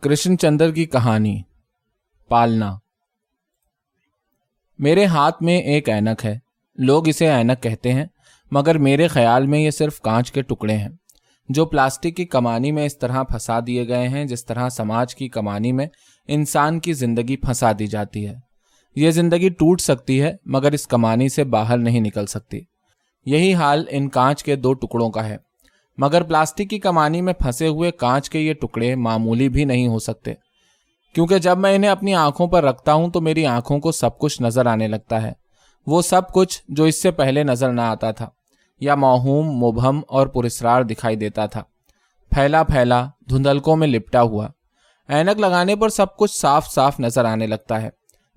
کرشن چندر کی کہانی، پالنا۔ میرے ہاتھ میں ایک اینک ہے، لوگ اسے اینک کہتے ہیں، مگر میرے خیال میں یہ صرف کانچ کے ٹکڑے ہیں۔ جو پلاسٹک کی کمانی میں اس طرح پھنسا دیے گئے ہیں، جس طرح سماج کی کمانی میں انسان کی زندگی پھنسا دی جاتی ہے۔ یہ زندگی ٹوٹ سکتی ہے، مگر اس کمانی سے باہر نہیں نکل سکتی۔ یہی حال ان کانچ کے دو ٹکڑوں کا ہے۔ مگر پلاسٹک کی کمانی میں پھنسے ہوئے کانچ کے یہ ٹکڑے معمولی بھی نہیں ہو سکتے۔ کیونکہ جب میں انہیں اپنی آنکھوں پر رکھتا ہوں تو میری آنکھوں کو سب کچھ نظر آنے لگتا ہے۔ وہ سب کچھ جو اس سے پہلے نظر نہ آتا تھا، یا موہوم، مبہم اور پرسرار دکھائی دیتا تھا۔ پھیلا پھیلا دھندلکوں میں لپٹا ہوا۔ اینک لگانے پر سب کچھ صاف صاف نظر آنے لگتا ہے۔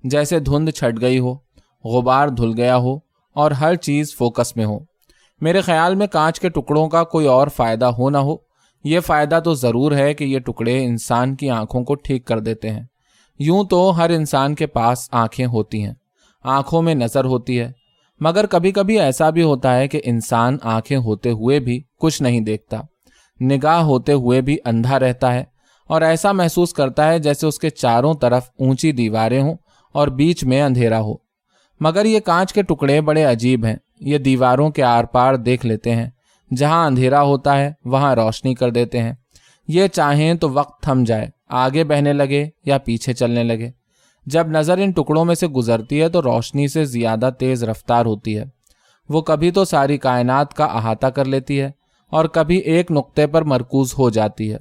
جیسے دھند چھٹ گئی ہو، غبار دھل گیا ہو اور ہر چیز فوکس میں ہو۔ میرے خیال میں کانچ کے ٹکڑوں کا کوئی اور فائدہ ہو نہ ہو۔ یہ فائدہ تو ضرور ہے کہ یہ ٹکڑے انسان کی آنکھوں کو ٹھیک کر دیتے ہیں۔ یوں تو ہر انسان کے پاس آنکھیں ہوتی ہیں، آنکھوں میں نظر ہوتی ہے۔ مگر کبھی کبھی ایسا بھی ہوتا ہے کہ انسان آنکھیں ہوتے ہوئے بھی کچھ نہیں دیکھتا۔ نگاہ ہوتے ہوئے بھی اندھا رہتا ہے۔ اور ایسا محسوس کرتا ہے جیسے اس کے چاروں طرف اونچی دیواریں ہوں اور بیچ میں اندھیرا ہو۔ مگر یہ کانچ کے ٹکڑے بڑے عجیب ہیں۔ یہ دیواروں کے آر پار دیکھ لیتے ہیں۔ جہاں اندھیرا ہوتا ہے، وہاں روشنی کر دیتے ہیں۔ یہ چاہیں تو وقت تھم جائے، آگے بہنے لگے یا پیچھے چلنے لگے۔ جب نظر ان ٹکڑوں میں سے گزرتی ہے تو روشنی سے زیادہ تیز رفتار ہوتی ہے۔ وہ کبھی تو ساری کائنات کا احاطہ کر لیتی ہے اور کبھی ایک نقطے پر مرکوز ہو جاتی ہے۔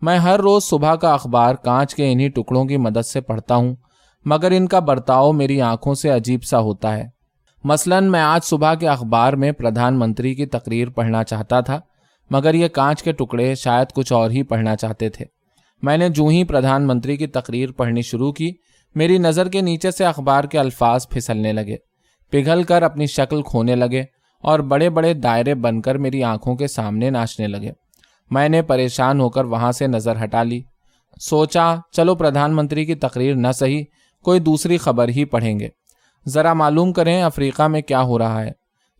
میں ہر روز صبح کا اخبار کانچ کے انہی ٹکڑوں کی مدد سے پڑھتا ہوں، مگر ان کا برتاؤ میری آنکھوں سے عجیب سا ہوتا ہے۔ مثلا میں آج صبح کے اخبار میں پردھان منتری کی تقریر پڑھنا چاہتا تھا، مگر یہ کانچ کے ٹکڑے شاید کچھ اور ہی پڑھنا چاہتے تھے۔ میں نے جو ہی پردھان منتری کی تقریر پڑھنی شروع کی، میری نظر کے نیچے سے اخبار کے الفاظ پھسلنے لگے، پگھل کر اپنی شکل کھونے لگے اور بڑے بڑے دائرے بن کر میری آنکھوں کے سامنے ناچنے لگے۔ میں نے پریشان ہو کر وہاں سے نظر ہٹا لی۔ سوچا، چلو پردھان منتری کی تقریر نہ سہی کوئی دوسری خبر ہی پڑھیں گے۔ ذرا معلوم کریں افریقہ میں کیا ہو رہا ہے۔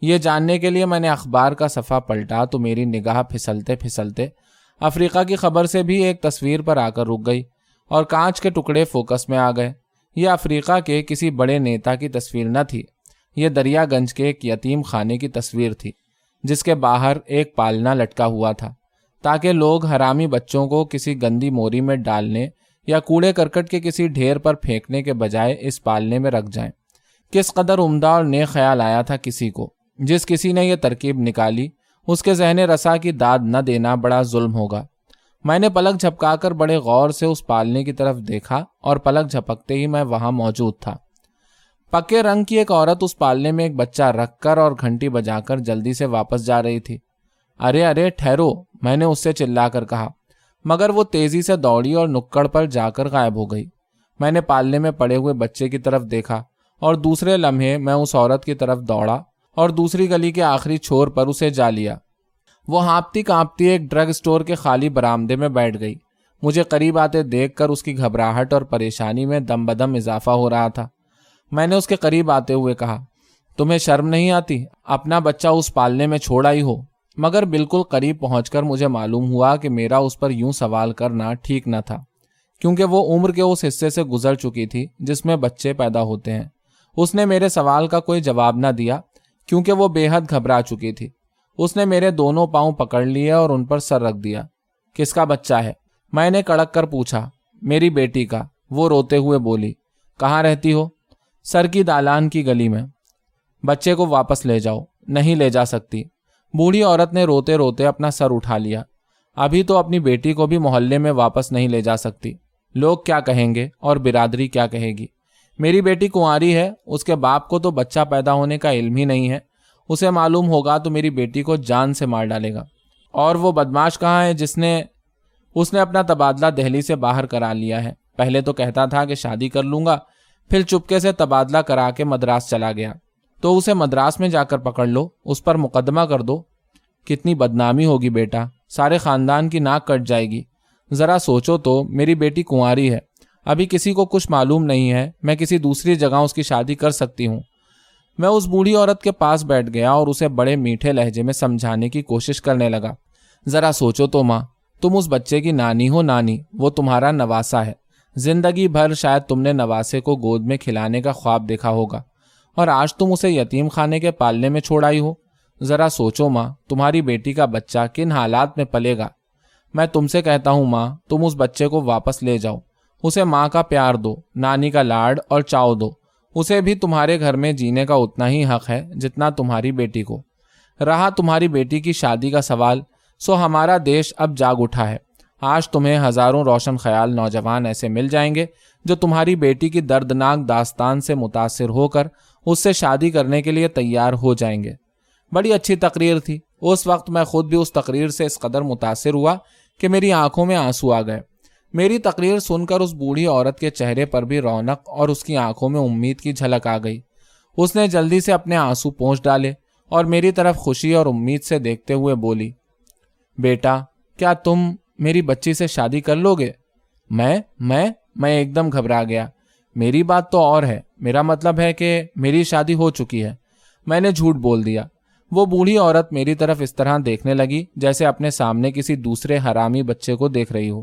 یہ جاننے کے لیے میں نے اخبار کا صفحہ پلٹا، تو میری نگاہ پھسلتے پھسلتے افریقہ کی خبر سے بھی ایک تصویر پر آ کر رک گئی اور کانچ کے ٹکڑے فوکس میں آ گئے۔ یہ افریقہ کے کسی بڑے نیتا کی تصویر نہ تھی، یہ دریا گنج کے ایک یتیم خانے کی تصویر تھی، جس کے باہر ایک پالنا لٹکا ہوا تھا، تاکہ لوگ حرامی بچوں کو کسی گندی موری میں ڈالنے یا کوڑے کرکٹ کے کسی ڈھیر پر پھینکنے کے بجائے اس پالنے میں رکھ جائیں۔ کس قدر عمدہ اور نیک خیال آیا تھا کسی کو۔ جس کسی نے یہ ترکیب نکالی، اس کے ذہن رسا کی داد نہ دینا بڑا ظلم ہوگا۔ میں نے پلک جھپکا کر بڑے غور سے اس پالنے کی طرف دیکھا اور پلک جھپکتے ہی میں وہاں موجود تھا۔ پکے رنگ کی ایک عورت اس پالنے میں ایک بچہ رکھ کر اور گھنٹی بجا کر جلدی سے واپس جا رہی تھی۔ ارے ارے، ٹھہرو، میں نے اس سے چلا کر کہا۔ مگر وہ تیزی سے دوڑی اور نکڑ پر جا کر غائب ہو گئی۔ میں نے پالنے میں پڑے ہوئے بچے کی طرف دیکھا۔ اور دوسرے لمحے میں اس عورت کی طرف دوڑا اور دوسری گلی کے آخری چھور پر اسے جا لیا۔ وہ ہانپتی کانپتی ایک ڈرگ اسٹور کے خالی برامدے میں بیٹھ گئی۔ مجھے قریب آتے دیکھ کر اس کی گھبراہٹ اور پریشانی میں دم بدم اضافہ ہو رہا تھا۔ میں نے اس کے قریب آتے ہوئے کہا، تمہیں شرم نہیں آتی؟ اپنا بچہ اس پالنے میں چھوڑ آئی ہو۔ مگر بالکل قریب پہنچ کر مجھے معلوم ہوا کہ میرا اس پر یوں سوال کرنا ٹھیک نہ تھا، کیونکہ وہ عمر کے اس حصے سے گزر چکی تھی جس میں بچے پیدا ہوتے ہیں۔ اس نے میرے سوال کا کوئی جواب نہ دیا، کیونکہ وہ بے حد گھبرا چکی تھی۔ اس نے میرے دونوں پاؤں پکڑ لیے اور ان پر سر رکھ دیا۔ کس کا بچہ ہے؟ میں نے کڑک کر پوچھا۔ میری بیٹی کا۔ وہ روتے ہوئے بولی، کہاں رہتی ہو؟ سر کی دالان کی گلی میں۔ بچے کو واپس لے جاؤ۔ نہیں لے جا سکتی۔ بوڑھی عورت نے روتے روتے اپنا سر اٹھا لیا۔ ابھی تو اپنی بیٹی کو بھی محلے میں واپس نہیں لے جا سکتی۔ لوگ کیا کہیں گے اور برادری کیا کہے گی؟ میری بیٹی کنواری ہے، اس کے باپ کو تو بچہ پیدا ہونے کا علم ہی نہیں ہے۔ اسے معلوم ہوگا تو میری بیٹی کو جان سے مار ڈالے گا۔ اور وہ بدماش کہاں ہے جس نے، اس نے اپنا تبادلہ دہلی سے باہر کرا لیا ہے۔ پہلے تو کہتا تھا کہ شادی کر لوں گا، پھر چپکے سے تبادلہ کرا کے مدراس چلا گیا۔ تو اسے مدراس میں جا کر پکڑ لو، اس پر مقدمہ کر دو۔ کتنی بدنامی ہوگی بیٹا، سارے خاندان کی ناک کٹ جائے گی۔ ذرا سوچو تو، میری بیٹی کنواری ہے۔ ابھی کسی کو کچھ معلوم نہیں ہے، میں کسی دوسری جگہ اس کی شادی کر سکتی ہوں۔ میں اس بوڑھی عورت کے پاس بیٹھ گیا اور اسے بڑے میٹھے لہجے میں سمجھانے کی کوشش کرنے لگا۔ ذرا سوچو تو ماں، تم اس بچے کی نانی ہو نانی، وہ تمہارا نواسا ہے۔ زندگی بھر شاید تم نے نواسے کو گود میں کھلانے کا خواب دیکھا ہوگا۔ اور آج تم اسے یتیم خانے کے پالنے میں چھوڑ آئی ہو۔ ذرا سوچو ماں، تمہاری بیٹی کا بچہ کن حالات میں پلے گا؟ میں تم سے کہتا ہوں ماں، تم اس بچے کو واپس لے جاؤ۔ اسے ماں کا پیار دو، نانی کا لاڈ اور چاؤ دو۔ اسے بھی تمہارے گھر میں جینے کا اتنا ہی حق ہے جتنا تمہاری بیٹی کو۔ رہا تمہاری بیٹی کی شادی کا سوال، سو ہمارا دیش اب جاگ اٹھا ہے۔ آج تمہیں ہزاروں روشن خیال نوجوان ایسے مل جائیں گے جو تمہاری بیٹی کی دردناک داستان سے متاثر ہو کر اس سے شادی کرنے کے لیے تیار ہو جائیں گے۔ بڑی اچھی تقریر تھی۔ اس وقت میں خود بھی اس تقریر سے اس قدر متاثر ہوا کہ میری آنکھوں میں آنسو آ گئے۔ میری تقریر سن کر اس بوڑھی عورت کے چہرے پر بھی رونق اور اس کی آنکھوں میں امید کی جھلک آ گئی۔ اس نے جلدی سے اپنے آنسو پہنچ ڈالے اور میری طرف خوشی اور امید سے دیکھتے ہوئے بولی، بیٹا، کیا تم میری بچی سے شادی کر لو گے؟ میں میں میں ایک دم گھبرا گیا۔ میری بات تو اور ہے۔ میرا مطلب ہے کہ میری شادی ہو چکی ہے۔ میں نے جھوٹ بول دیا۔ وہ بوڑھی عورت میری طرف اس طرح دیکھنے لگی جیسے اپنے سامنے کسی دوسرے حرامی بچے کو دیکھ رہی ہو۔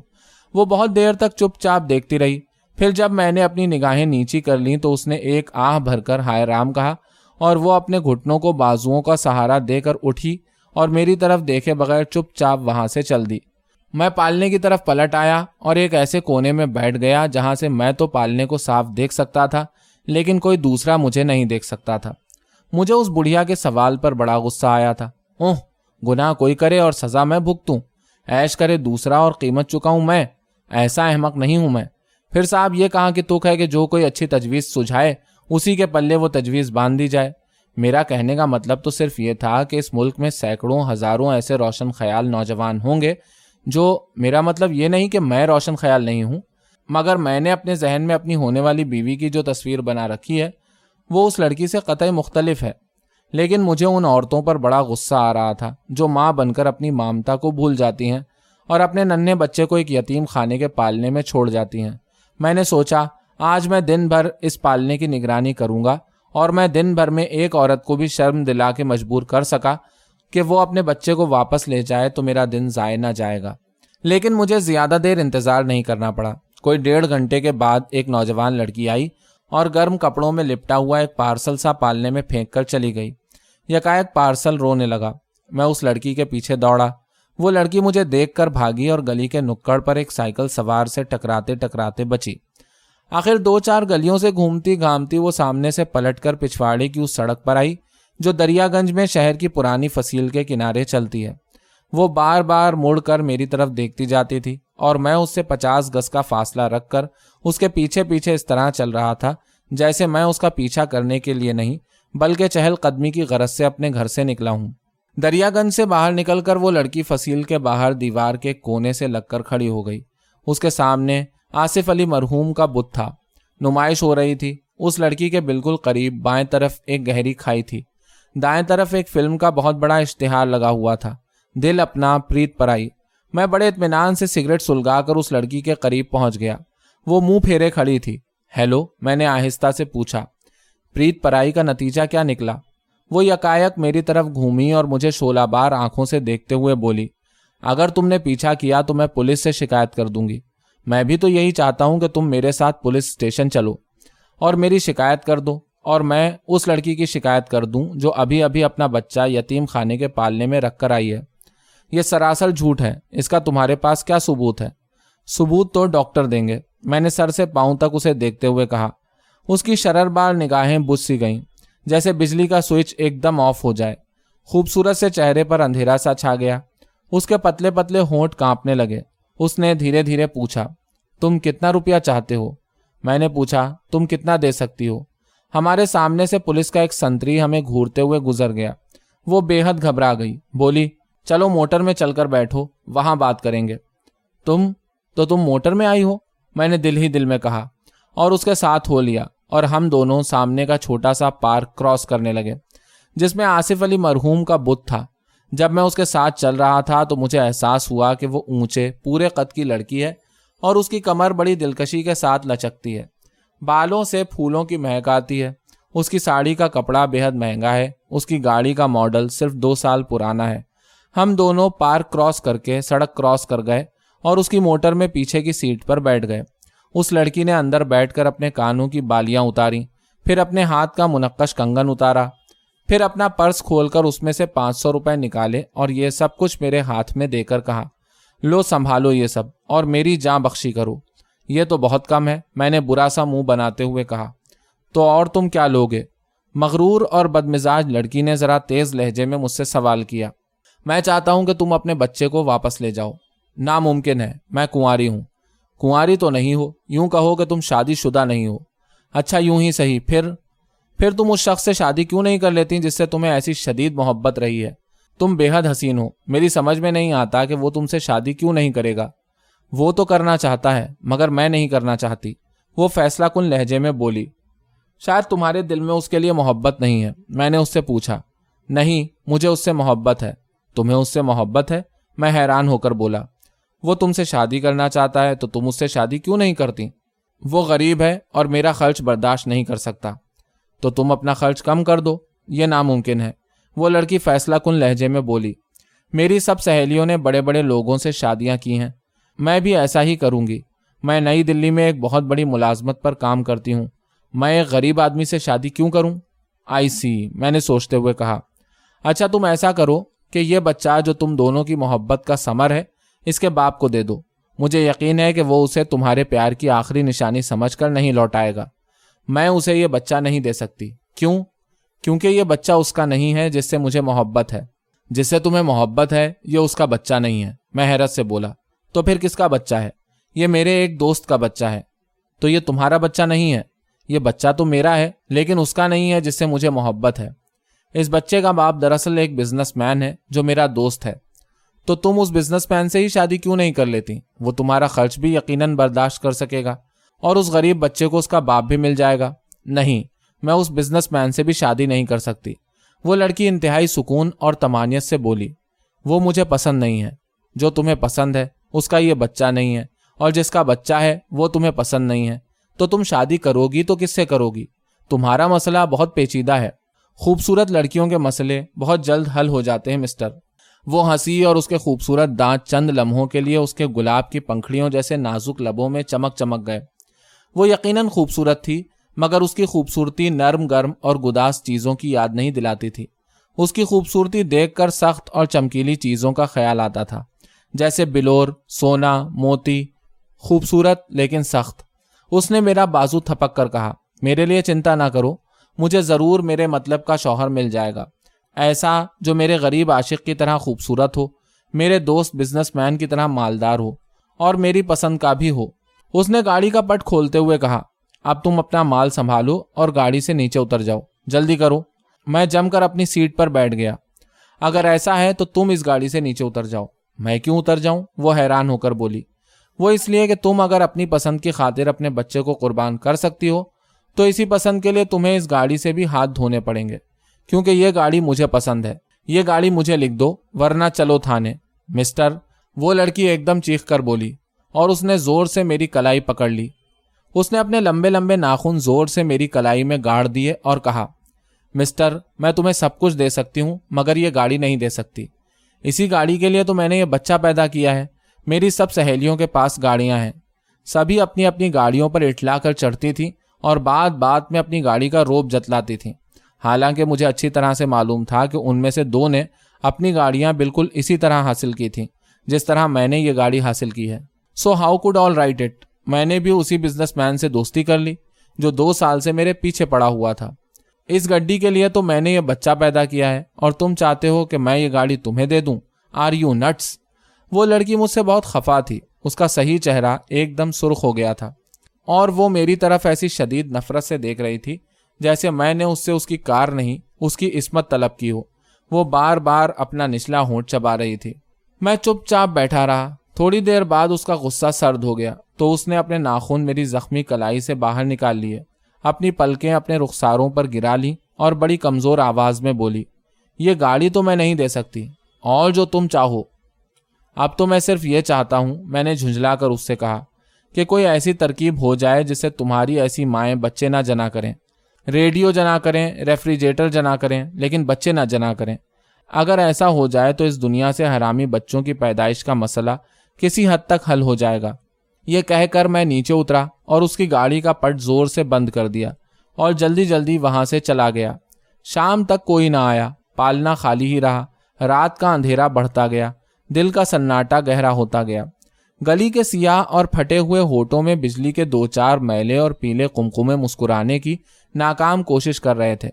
وہ بہت دیر تک چپ چاپ دیکھتی رہی۔ پھر جب میں نے اپنی نگاہیں نیچی کر لی تو اس نے ایک آہ بھر کر ہائے رام کہا اور وہ اپنے گھٹنوں کو بازوؤں کا سہارا دے کر اٹھی اور میری طرف دیکھے بغیر چپ چاپ وہاں سے چل دی۔ میں پالنے کی طرف پلٹ آیا اور ایک ایسے کونے میں بیٹھ گیا جہاں سے میں تو پالنے کو صاف دیکھ سکتا تھا، لیکن کوئی دوسرا مجھے نہیں دیکھ سکتا تھا۔ مجھے اس بڑھیا کے سوال پر بڑا غصہ آیا تھا۔ اوہ، گناہ کوئی کرے اور سزا میں بھگتوں۔ ایش کرے دوسرا اور قیمت چکا ہوں میں۔ ایسا احمق نہیں ہوں میں۔ پھر صاحب یہ کہا کہ تو کہ جو کوئی اچھی تجویز سجھائے، اسی کے پلے وہ تجویز باندھ دی جائے۔ میرا کہنے کا مطلب تو صرف یہ تھا کہ اس ملک میں سینکڑوں، ہزاروں ایسے روشن خیال نوجوان ہوں گے، جو میرا مطلب یہ نہیں کہ میں روشن خیال نہیں ہوں، مگر میں نے اپنے ذہن میں اپنی ہونے والی بیوی کی جو تصویر بنا رکھی ہے، وہ اس لڑکی سے قطعی مختلف ہے۔ لیکن مجھے ان عورتوں پر بڑا غصہ آ رہا تھا، جو ماں بن کر اپنی مامتا کو بھول جاتی ہیں۔ اور اپنے ننے بچے کو ایک یتیم خانے کے پالنے میں چھوڑ جاتی ہیں۔ میں نے سوچا، آج میں دن بھر اس پالنے کی نگرانی کروں گا اور میں دن بھر میں ایک عورت کو بھی شرم دلا کے مجبور کر سکا کہ وہ اپنے بچے کو واپس لے جائے تو میرا دن ضائع نہ جائے گا۔ لیکن مجھے زیادہ دیر انتظار نہیں کرنا پڑا۔ کوئی ڈیڑھ گھنٹے کے بعد ایک نوجوان لڑکی آئی اور گرم کپڑوں میں لپٹا ہوا ایک پارسل سا پالنے میں پھینک کر چلی گئی۔ یکایک پارسل رونے لگا۔ میں اس لڑکی کے پیچھے دوڑا۔ وہ لڑکی مجھے دیکھ کر بھاگی اور گلی کے نکڑ پر ایک سائیکل سوار سے ٹکراتے ٹکراتے بچی۔ آخر دو چار گلیوں سے گھومتی گھامتی وہ سامنے سے پلٹ کر پچھواڑے کی اس سڑک پر آئی، جو دریا گنج میں شہر کی پرانی فصیل کے کنارے چلتی ہے۔ وہ بار بار مڑ کر میری طرف دیکھتی جاتی تھی اور میں اس سے پچاس گز کا فاصلہ رکھ کر اس کے پیچھے پیچھے اس طرح چل رہا تھا، جیسے میں اس کا پیچھا کرنے کے لیے نہیں، بلکہ چہل قدمی کی غرض سے اپنے گھر سے نکلا ہوں۔ دریا گنج سے باہر نکل کر وہ لڑکی فصیل کے باہر دیوار کے کونے سے لگ کر کھڑی ہو گئی۔ اس کے سامنے آصف علی مرحوم کا بت تھا۔ نمائش ہو رہی تھی۔ اس لڑکی کے بالکل قریب بائیں طرف ایک گہری کھائی تھی۔ دائیں طرف ایک فلم کا بہت بڑا اشتہار لگا ہوا تھا۔ دل اپنا پریت پر آئی۔ میں بڑے اطمینان سے سگریٹ سلگا کر اس لڑکی کے قریب پہنچ گیا۔ وہ منہ پھیرے کھڑی تھی۔ ہیلو؟ میں نے آہستہ سے پوچھا۔ پریت پرائی کا نتیجہ کیا نکلا؟ وہ یکایک میری طرف گھومی اور مجھے شولہ بار آنکھوں سے دیکھتے ہوئے بولی، اگر تم نے پیچھا کیا تو میں پولیس سے شکایت کر دوں گی۔ میں بھی تو یہی چاہتا ہوں کہ تم میرے ساتھ پولیس اسٹیشن چلو اور میری شکایت کر دو اور میں اس لڑکی کی شکایت کر دوں جو ابھی ابھی اپنا بچہ یتیم خانے کے پالنے میں رکھ کر آئی ہے۔ یہ سراسر جھوٹ ہے۔ اس کا تمہارے پاس کیا ثبوت ہے؟ ثبوت تو ڈاکٹر دیں گے۔ میں نے سر سے پاؤں تک اسے دیکھتے ہوئے کہا۔ اس کی شرر بار نگاہیں بجھ سی گئیں۔ جیسے بجلی کا سوئچ ایک دم آف ہو جائے۔ خوبصورت سے چہرے پر اندھیرا سا چھا گیا۔ اس کے پتلے پتلے ہونٹ کانپنے لگے۔ اس نے دھیرے دھیرے پوچھا، تم کتنا روپیہ چاہتے ہو؟ میں نے پوچھا، تم کتنا دے سکتی ہو؟ ہمارے سامنے سے پولیس کا ایک سنتری ہمیں گھورتے ہوئے گزر گیا۔ وہ بے حد گھبرا گئی۔ بولی، چلو موٹر میں چل کر بیٹھو، وہاں بات کریں گے۔ تم؟ تو تم موٹر میں آئی ہو؟ میں نے دل ہی دل میں کہا اور اس کے ساتھ ہو لیا۔ اور ہم دونوں سامنے کا چھوٹا سا پارک کراس کرنے لگے، جس میں آصف علی مرحوم کا بت تھا۔ جب میں اس کے ساتھ چل رہا تھا تو مجھے احساس ہوا کہ وہ اونچے، پورے قد کی لڑکی ہے اور اس کی کمر بڑی دلکشی کے ساتھ لچکتی ہے۔ بالوں سے پھولوں کی مہک آتی ہے۔ اس کی ساڑی کا کپڑا بے حد مہنگا ہے۔ اس کی گاڑی کا ماڈل صرف دو سال پرانا ہے۔ ہم دونوں پارک کراس کر کے سڑک کراس کر گئے اور اس کی موٹر میں پیچھے کی سیٹ پر بیٹھ گئے۔ اس لڑکی نے اندر بیٹھ کر اپنے کانوں کی بالیاں اتاری، پھر اپنے ہاتھ کا منقش کنگن اتارا، پھر اپنا پرس کھول کر اس میں سے پانچ سو روپے نکالے اور یہ سب کچھ میرے ہاتھ میں دے کر کہا، لو سنبھالو یہ سب اور میری جاں بخشی کرو۔ یہ تو بہت کم ہے، میں نے برا سا منہ بناتے ہوئے کہا۔ تو اور تم کیا لوگے؟ مغرور اور بدمزاج لڑکی نے ذرا تیز لہجے میں مجھ سے سوال کیا۔ میں چاہتا ہوں کہ تم اپنے بچے کو واپس لے جاؤ۔ ناممکن ہے، میں کنواری ہوں۔ کنواری تو نہیں ہو، یوں کہو کہ تم شادی شدہ نہیں ہو۔ اچھا یوں ہی صحیح۔ پھر پھر تم اس شخص سے شادی کیوں نہیں کر لیتی جس سے تمہیں ایسی شدید محبت رہی ہے؟ تم بے حد حسین ہو۔ میری سمجھ میں نہیں آتا کہ وہ تم سے شادی کیوں نہیں کرے گا۔ وہ تو کرنا چاہتا ہے، مگر میں نہیں کرنا چاہتی۔ وہ فیصلہ کن لہجے میں بولی، شاید تمہارے دل میں اس کے لیے محبت نہیں ہے۔ میں نے اس سے پوچھا، نہیں، مجھے اس سے محبت ہے۔ تمہیں اس سے محبت ہے؟ میں حیران ہو کر بولا وہ تم سے شادی کرنا چاہتا ہے تو تم اس سے شادی کیوں نہیں کرتی؟ وہ غریب ہے اور میرا خرچ برداشت نہیں کر سکتا۔ تو تم اپنا خرچ کم کر دو، یہ ناممکن ہے۔ وہ لڑکی فیصلہ کن لہجے میں بولی، میری سب سہیلیوں نے بڑے بڑے لوگوں سے شادیاں کی ہیں۔ میں بھی ایسا ہی کروں گی۔ میں نئی دلی میں ایک بہت بڑی ملازمت پر کام کرتی ہوں۔ میں ایک غریب آدمی سے شادی کیوں کروں؟ آئی سی، میں نے سوچتے ہوئے کہا۔ اچھا تم ایسا کرو کہ یہ بچہ جو تم دونوں کی محبت کا سمر ہے اس کے باپ کو دے دو۔ مجھے یقین ہے کہ وہ اسے تمہارے پیار کی آخری نشانی سمجھ کر نہیں لوٹائے گا۔ میں اسے یہ بچہ نہیں دے سکتی۔ کیوں؟ کیونکہ یہ بچہ اس کا نہیں ہے جس سے مجھے محبت ہے۔ جس سے تمہیں محبت ہے، یہ اس کا بچہ نہیں ہے۔ میں حیرت سے بولا، تو پھر کس کا بچہ ہے؟ یہ میرے ایک دوست کا بچہ ہے۔ تو یہ تمہارا بچہ نہیں ہے۔ یہ بچہ تو میرا ہے، لیکن اس کا نہیں ہے جس سے مجھے محبت ہے۔ اس بچے کا باپ دراصل ایک بزنس مین ہے جو میرا دوست ہے۔ تو تم اس بزنس مین سے ہی شادی کیوں نہیں کر لیتی؟ وہ تمہارا خرچ بھی یقیناً برداشت کر سکے گا اور اس غریب بچے کو اس کا باپ بھی مل جائے گا۔ نہیں، میں اس بزنس مین سے بھی شادی نہیں کر سکتی۔ وہ لڑکی انتہائی سکون اور تمانیت سے بولی، وہ مجھے پسند نہیں ہے۔ جو تمہیں پسند ہے، اس کا یہ بچہ نہیں ہے۔ اور جس کا بچہ ہے، وہ تمہیں پسند نہیں ہے۔ تو تم شادی کرو گی تو کس سے کرو گی؟ تمہارا مسئلہ بہت پیچیدہ ہے۔ خوبصورت لڑکیوں کے مسئلے بہت جلد حل ہو جاتے ہیں، مسٹر۔ وہ ہنسی اور اس کے خوبصورت دانت چند لمحوں کے لیے اس کے گلاب کی پنکھڑیوں جیسے نازک لبوں میں چمک چمک گئے۔ وہ یقیناً خوبصورت تھی، مگر اس کی خوبصورتی نرم گرم اور گداس چیزوں کی یاد نہیں دلاتی تھی۔ اس کی خوبصورتی دیکھ کر سخت اور چمکیلی چیزوں کا خیال آتا تھا، جیسے بلور، سونا، موتی۔ خوبصورت لیکن سخت۔ اس نے میرا بازو تھپک کر کہا، میرے لیے چنتا نہ کرو، مجھے ضرور میرے مطلب کا شوہر مل جائے گا۔ ایسا جو میرے غریب عاشق کی طرح خوبصورت ہو، میرے دوست بزنس مین کی طرح مالدار ہو، اور میری پسند کا بھی ہو۔ اس نے گاڑی کا پٹ کھولتے ہوئے کہا، اب تم اپنا مال سنبھالو اور گاڑی سے نیچے اتر جاؤ۔ جلدی کرو۔ میں جم کر اپنی سیٹ پر بیٹھ گیا۔ اگر ایسا ہے تو تم اس گاڑی سے نیچے اتر جاؤ۔ میں کیوں اتر جاؤں؟ وہ حیران ہو کر بولی، وہ اس لیے کہ تم اگر اپنی پسند کی خاطر اپنے بچے کو قربان کر سکتی ہو، تو اسی پسند کے لیے تمہیں اس گاڑی سے بھی ہاتھ دھونے پڑیں گے۔ کیونکہ یہ گاڑی مجھے پسند ہے۔ یہ گاڑی مجھے لکھ دو، ورنہ چلو تھانے۔ مسٹر، وہ لڑکی ایک دم چیخ کر بولی اور اس نے زور سے میری کلائی پکڑ لی۔ اس نے اپنے لمبے لمبے ناخن زور سے میری کلائی میں گاڑ دیے اور کہا، مسٹر، میں تمہیں سب کچھ دے سکتی ہوں، مگر یہ گاڑی نہیں دے سکتی۔ اسی گاڑی کے لیے تو میں نے یہ بچہ پیدا کیا ہے۔ میری سب سہیلیوں کے پاس گاڑیاں ہیں۔ سبھی اپنی اپنی گاڑیوں پر اٹلا کر چڑھتی تھی اور بات بات میں اپنی گاڑی کا روپ جتلاتی تھیں۔ حالانکہ مجھے اچھی طرح سے معلوم تھا کہ ان میں سے دو نے اپنی گاڑیاں بالکل اسی طرح حاصل کی تھیں، جس طرح میں نے یہ گاڑی حاصل کی ہے۔ So how could all write it میں نے بھی اسی بزنس مین سے دوستی کر لی، جو دو سال سے میرے پیچھے پڑا ہوا تھا۔ اس گڈی کے لیے تو میں نے یہ بچہ پیدا کیا ہے، اور تم چاہتے ہو کہ میں یہ گاڑی تمہیں دے دوں۔ آر یو نٹس وہ لڑکی مجھ سے بہت خفا تھی، اس کا صحیح چہرہ ایک دم سرخ ہو گیا تھا۔ اور وہ میری طرف ایسی شدید نفرت سے دیکھ رہی تھی جیسے میں نے اس سے اس کی کار نہیں، اس کی عصمت طلب کی ہو۔ وہ بار بار اپنا نچلا ہونٹ چبا رہی تھی۔ میں چپ چاپ بیٹھا رہا۔ تھوڑی دیر بعد اس کا غصہ سرد ہو گیا۔ تو اس نے اپنے ناخن میری زخمی کلائی سے باہر نکال لیے۔ اپنی پلکیں اپنے رخساروں پر گرا لی اور بڑی کمزور آواز میں بولی، یہ گاڑی تو میں نہیں دے سکتی، اور جو تم چاہو۔ اب تو میں صرف یہ چاہتا ہوں، میں نے جھنجلا کر اس سے کہا کہ کوئی ایسی ترکیب ہو جائے جسے تمہاری ایسی مائیں بچے نہ جنا کریں۔ ریڈیو جنا کریں، ریفریجریٹر جنا کریں، لیکن بچے نہ جنا کریں۔ اگر ایسا ہو جائے تو اس دنیا سے حرامی بچوں کی پیدائش کا مسئلہ کسی حد تک حل ہو جائے گا۔ یہ کہہ کر میں نیچے اترا اور اس کی گاڑی کا پٹ زور سے بند کر دیا اور جلدی جلدی وہاں سے چلا گیا۔ شام تک کوئی نہ آیا، پالنا خالی ہی رہا۔ رات کا اندھیرا بڑھتا گیا، دل کا سناٹا گہرا ہوتا گیا۔ گلی کے سیاہ اور پھٹے ہوئے ہوٹوں میں بجلی کے دو چار میلے اور پیلے کمکمے مسکرانے کی ناکام کوشش کر رہے تھے۔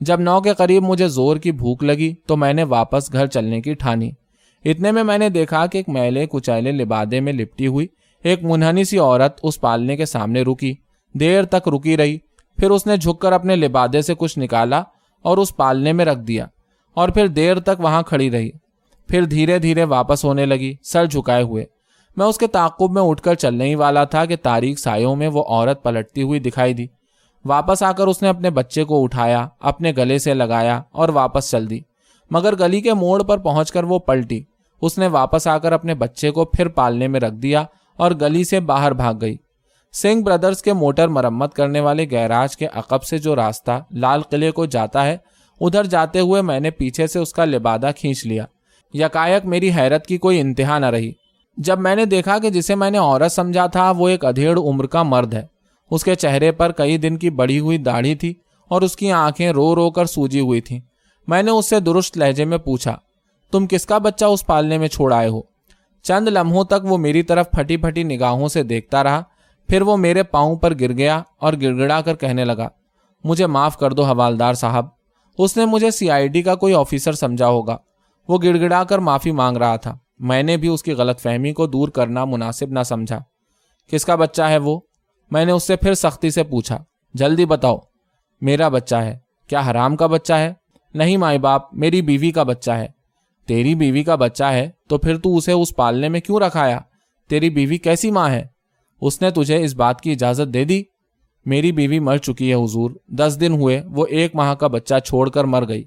جب نو کے قریب مجھے زور کی بھوک لگی تو میں نے واپس گھر چلنے کی ٹھانی۔ اتنے میں میں نے دیکھا کہ ایک میلے کچیلے لبادے میں لپٹی ہوئی ایک منہنی سی عورت اس پالنے کے سامنے رکی۔ دیر تک رکی رہی۔ پھر اس نے جھک کر اپنے لبادے سے کچھ نکالا اور اس پالنے میں رکھ دیا اور پھر دیر تک وہاں کھڑی رہی۔ پھر دھیرے دھیرے واپس ہونے لگی، سر جھکائے ہوئے۔ میں اس کے تعقب میں اٹھ کر چلنے ہی والا تھا کہ تاریخ سایوں میں وہ عورت پلٹتی ہوئی دکھائی دی۔ واپس آ کر اس نے اپنے بچے کو اٹھایا، اپنے گلے سے لگایا اور واپس چل دی۔ مگر گلی کے موڑ پر پہنچ کر وہ پلٹی۔ اس نے واپس آ کر اپنے بچے کو پھر پالنے میں رکھ دیا اور گلی سے باہر بھاگ گئی۔ سنگھ بردرز کے موٹر مرمت کرنے والے گیراج کے عقب سے جو راستہ لال قلعے کو جاتا ہے، ادھر جاتے ہوئے میں نے پیچھے سے اس کا لبادہ کھینچ لیا۔ یکایک میری حیرت کی کوئی انتہا نہ رہی۔ جب میں نے دیکھا کہ جسے میں نے عورت سمجھا تھا، وہ ایک ادھیڑ عمر کا مرد ہے۔ اس کے چہرے پر کئی دن کی بڑی ہوئی داڑھی تھی اور اس کی آنکھیں رو رو کر سوجی ہوئی تھیں۔ میں نے اس سے درست لہجے میں پوچھا، تم کس کا بچہ اس پالنے میں چھوڑ آئے ہو؟ چند لمحوں تک وہ میری طرف پھٹی پھٹی نگاہوں سے دیکھتا رہا، پھر وہ میرے پاؤں پر گر گیا اور گڑ گڑا کر کہنے لگا، مجھے معاف کر دو حوالدار صاحب، اس نے مجھے سی آئی ڈی کا کوئی آفیسر سمجھا ہوگا۔ وہ گڑ گڑا کر معافی مانگ رہا تھا۔ میں نے بھی اس کی غلط فہمی کو دور کرنا مناسب نہ سمجھا۔ کس کا بچہ ہے وہ؟ میں نے اس سے پھر سختی سے پوچھا، جلدی بتاؤ، میرا بچہ ہے، کیا حرام کا بچہ ہے؟ نہیں مائی باپ، میری بیوی کا بچہ ہے۔ تیری بیوی کا بچہ ہے تو پھر تو اسے اس پالنے میں کیوں رکھایا؟ تیری بیوی کیسی ماں ہے؟ اس نے تجھے اس بات کی اجازت دے دی؟ میری بیوی مر چکی ہے حضور، دس دن ہوئے، وہ ایک ماہ کا بچہ چھوڑ کر مر گئی۔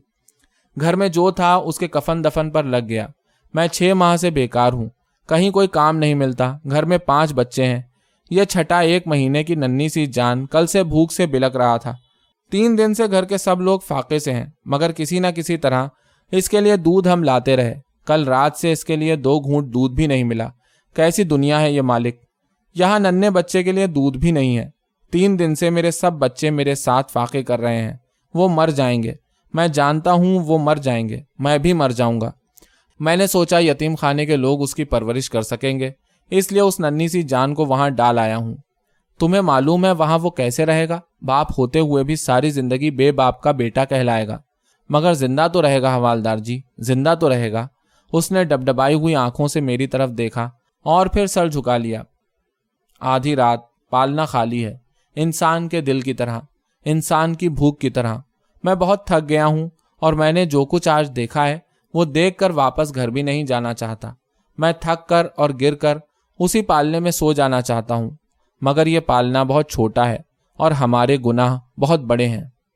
گھر میں جو تھا، اس کے کفن دفن پر لگ گیا۔ میں چھ ماہ سے بیکار ہوں، کہیں کوئی کام نہیں ملتا، گھر میں پانچ بچے ہیں۔ یہ چھٹا ایک مہینے کی ننی سی جان کل سے بھوک سے بلک رہا تھا۔ تین دن سے گھر کے سب لوگ فاقے سے ہیں، مگر کسی نہ کسی طرح اس کے لیے دودھ ہم لاتے رہے۔ کل رات سے اس کے لیے دو گھونٹ دودھ بھی نہیں ملا۔ کیسی دنیا ہے یہ مالک؟ یہاں ننے بچے کے لیے دودھ بھی نہیں ہے۔ تین دن سے میرے سب بچے میرے ساتھ فاقے کر رہے ہیں۔ وہ مر جائیں گے۔ میں جانتا ہوں وہ مر جائیں گے۔ میں بھی مر جاؤں گا۔ میں نے سوچا یتیم خانے کے لوگ اس کی پرورش کر سکیں گے۔ اس لیے اس ننی سی جان کو وہاں ڈال آیا ہوں۔ تمہیں معلوم ہے وہاں وہ کیسے رہے گا؟ باپ ہوتے ہوئے بھی ساری زندگی بے باپ کا بیٹا کہلائے گا۔ مگر زندہ تو رہے گا حوالدار جی زندہ تو رہے گا۔ اس نے ڈب ڈبائی ہوئی آنکھوں سے میری طرف دیکھا اور پھر سر جھکا لیا۔ آدھی رات پالنا خالی ہے، انسان کے دل کی طرح، انسان کی بھوک کی طرح۔ میں بہت تھک گیا ہوں اور میں نے جو کچھ آج دیکھا ہے، وہ دیکھ کر واپس گھر بھی نہیں جانا چاہتا۔ میں تھک کر اور گر کر اسی پالنے میں سو جانا چاہتا ہوں، مگر یہ پالنا بہت چھوٹا ہے اور ہمارے گناہ بہت بڑے ہیں۔